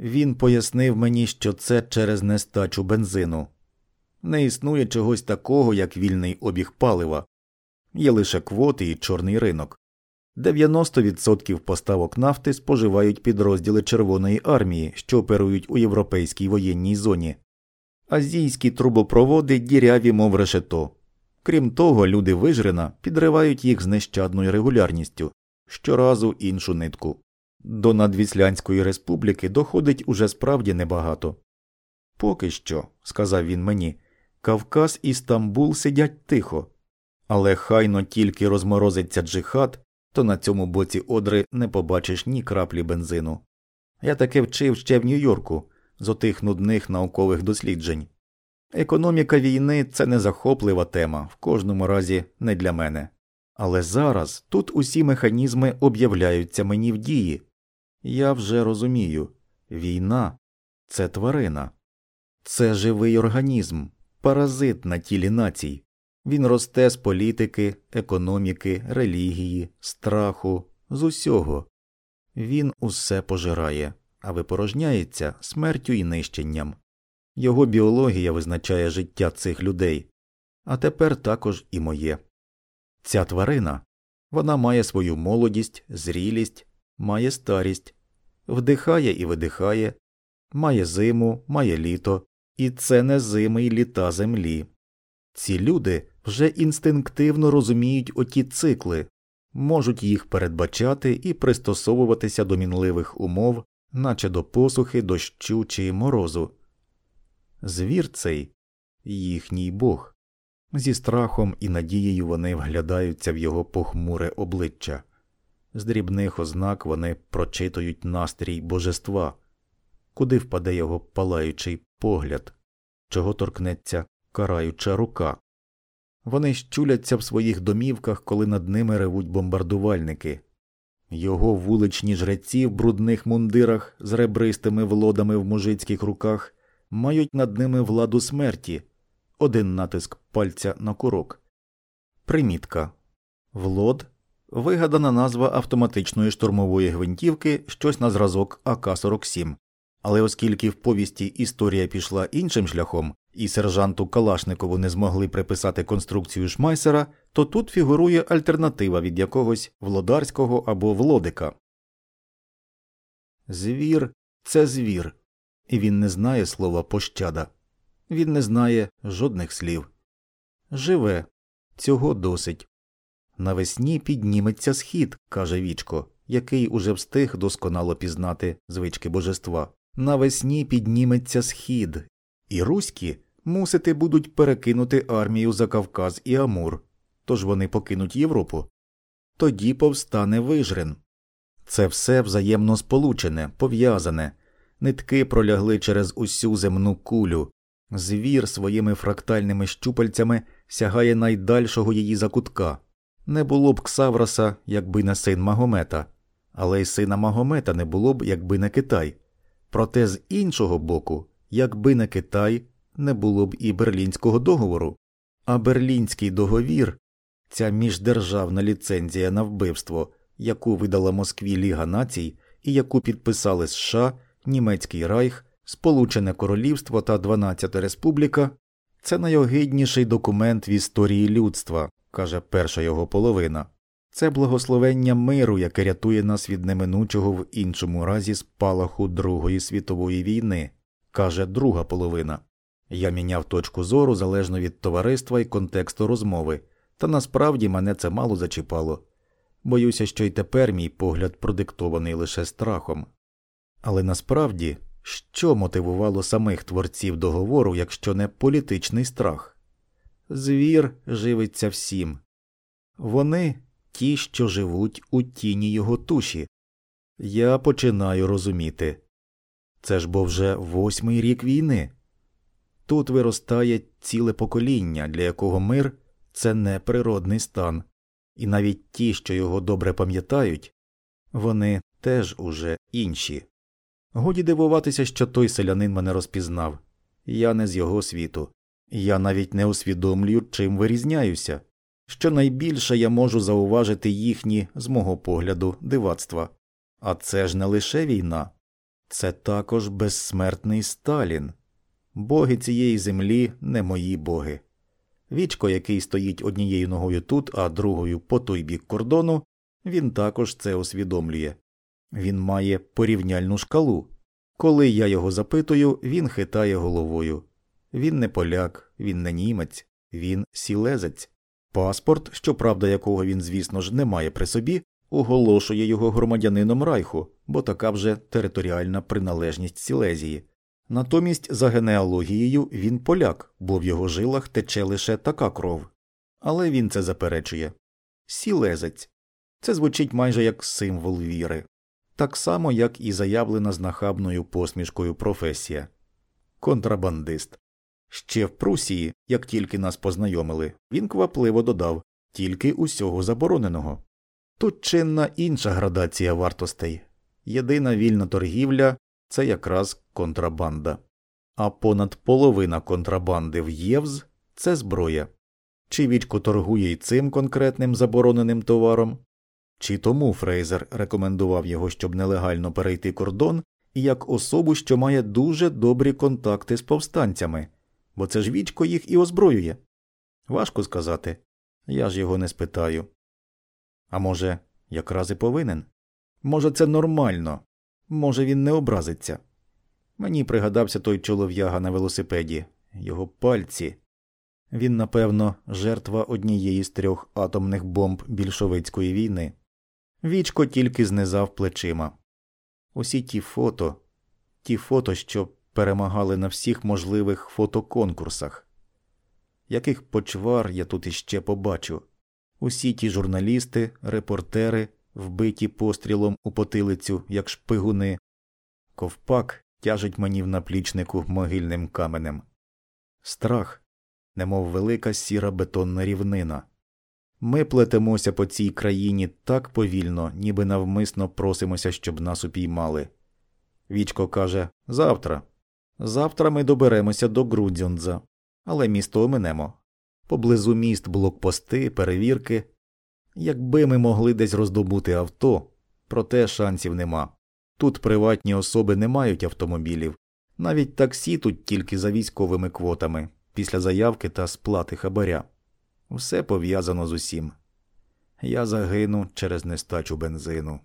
Він пояснив мені, що це через нестачу бензину. Не існує чогось такого, як вільний обіг палива, є лише квоти і чорний ринок. 90% поставок нафти споживають підрозділи Червоної армії, що оперують у європейській воєнній зоні. Азійські трубопроводи діряві, мов решето. Крім того, люди вижрена підривають їх з нещадною регулярністю щоразу іншу нитку. До Надвіслянської республіки доходить уже справді небагато. Поки що, сказав він мені, Кавказ і Стамбул сидять тихо, але хайно тільки розморозиться джихад, то на цьому боці одри не побачиш ні краплі бензину. Я таке вчив ще в Нью-Йорку з отих нудних наукових досліджень. Економіка війни це не захоплива тема, в кожному разі не для мене. Але зараз тут усі механізми об'являються мені в дії. Я вже розумію війна це тварина, це живий організм, паразит на тілі націй. Він росте з політики, економіки, релігії, страху, з усього. Він усе пожирає, а випорожняється смертю і нищенням. Його біологія визначає життя цих людей, а тепер також і моє. Ця тварина вона має свою молодість, зрілість, має старість, вдихає і видихає, має зиму, має літо, і це не зими й літа землі. Ці люди вже інстинктивно розуміють оті цикли, можуть їх передбачати і пристосовуватися до мінливих умов, наче до посухи, дощу чи морозу. Звір цей їхній бог. Зі страхом і надією вони вглядаються в його похмуре обличчя, з дрібних ознак вони прочитують настрій божества, куди впаде його палаючий погляд, чого торкнеться караюча рука. Вони щуляться в своїх домівках, коли над ними ревуть бомбардувальники. Його вуличні жреці в брудних мундирах з ребристими влодами в мужицьких руках мають над ними владу смерті, один натиск пальця на курок. Примітка Влод вигадана назва автоматичної штурмової гвинтівки щось на зразок АК 47 але оскільки в повісті історія пішла іншим шляхом, і сержанту Калашникову не змогли приписати конструкцію шмайсера, то тут фігурує альтернатива від якогось влодарського або влодика. Звір це звір, і він не знає слова пощада, він не знає жодних слів. Живе, цього досить. Навесні підніметься схід, каже Вічко, який уже встиг досконало пізнати звички божества. Навесні підніметься схід, і руські мусити будуть перекинути армію за Кавказ і Амур, тож вони покинуть Європу. Тоді повстане вижрен. Це все взаємно сполучене, пов'язане, нитки пролягли через усю земну кулю, звір своїми фрактальними щупальцями сягає найдальшого її закутка. Не було б Ксавраса, якби не син Магомета, але й сина Магомета не було б, якби не Китай. Проте з іншого боку, якби не Китай, не було б і Берлінського договору, а Берлінський договір, ця міждержавна ліцензія на вбивство, яку видала Москві Ліга націй і яку підписали США, Німецький Райх, Сполучене Королівство та 12 Республіка, це найогидніший документ в історії людства, каже перша його половина. Це благословення миру, яке рятує нас від неминучого в іншому разі спалаху Другої світової війни, каже друга половина. Я міняв точку зору залежно від товариства і контексту розмови, та насправді мене це мало зачіпало. Боюся, що й тепер мій погляд продиктований лише страхом. Але насправді, що мотивувало самих творців договору, якщо не політичний страх? Звір живиться всім. Вони ті, що живуть у тіні його туші. Я починаю розуміти. Це ж бо вже восьмий рік війни. Тут виростає ціле покоління, для якого мир це не природний стан, і навіть ті, що його добре пам'ятають, вони теж уже інші. Годі дивуватися, що той селянин мене розпізнав я не з його світу, я навіть не усвідомлюю, чим вирізняюся. Щонайбільше я можу зауважити їхні, з мого погляду, дивацтва. А це ж не лише війна, Це також безсмертний Сталін. Боги цієї землі не мої боги. Вічко, який стоїть однією ногою тут, а другою по той бік кордону, він також це усвідомлює. Він має порівняльну шкалу. Коли я його запитую, він хитає головою. Він не поляк, він не німець, він сілезець. Паспорт, щоправда, якого він, звісно ж, не має при собі, оголошує його громадянином Райху, бо така вже територіальна приналежність Сілезії. Натомість, за генеалогією, він поляк, бо в його жилах тече лише така кров. Але він це заперечує. Сілезець. Це звучить майже як символ віри, так само, як і заявлена з нахабною посмішкою професія. Контрабандист. Ще в Прусії, як тільки нас познайомили, він квапливо додав тільки усього забороненого. Тут чинна інша градація вартостей єдина вільна торгівля це якраз контрабанда, а понад половина контрабанди в ЄВЗ це зброя. Чи Вічко торгує й цим конкретним забороненим товаром, чи тому Фрейзер рекомендував його, щоб нелегально перейти кордон, і як особу, що має дуже добрі контакти з повстанцями, бо це ж Вічко їх і озброює. Важко сказати. Я ж його не спитаю. А може, якраз і повинен? Може, це нормально, може, він не образиться. Мені пригадався той чолов'яга на велосипеді, його пальці. Він, напевно, жертва однієї з трьох атомних бомб більшовицької війни. Вічко тільки знизав плечима. Усі ті фото, ті фото, що перемагали на всіх можливих фотоконкурсах. Яких почвар я тут іще побачу? Усі ті журналісти, репортери, вбиті пострілом у потилицю, як шпигуни, ковпак тяжить мені в наплічнику могильним каменем. Страх, немов велика сіра бетонна рівнина. Ми плетемося по цій країні так повільно, ніби навмисно просимося, щоб нас упіймали. Вічко каже завтра. Завтра ми доберемося до Грудзюндза, але місто оминемо. Поблизу міст блокпости, перевірки. Якби ми могли десь роздобути авто, проте шансів нема. Тут приватні особи не мають автомобілів, навіть таксі тут тільки за військовими квотами, після заявки та сплати хабаря. Все пов'язано з усім. Я загину через нестачу бензину.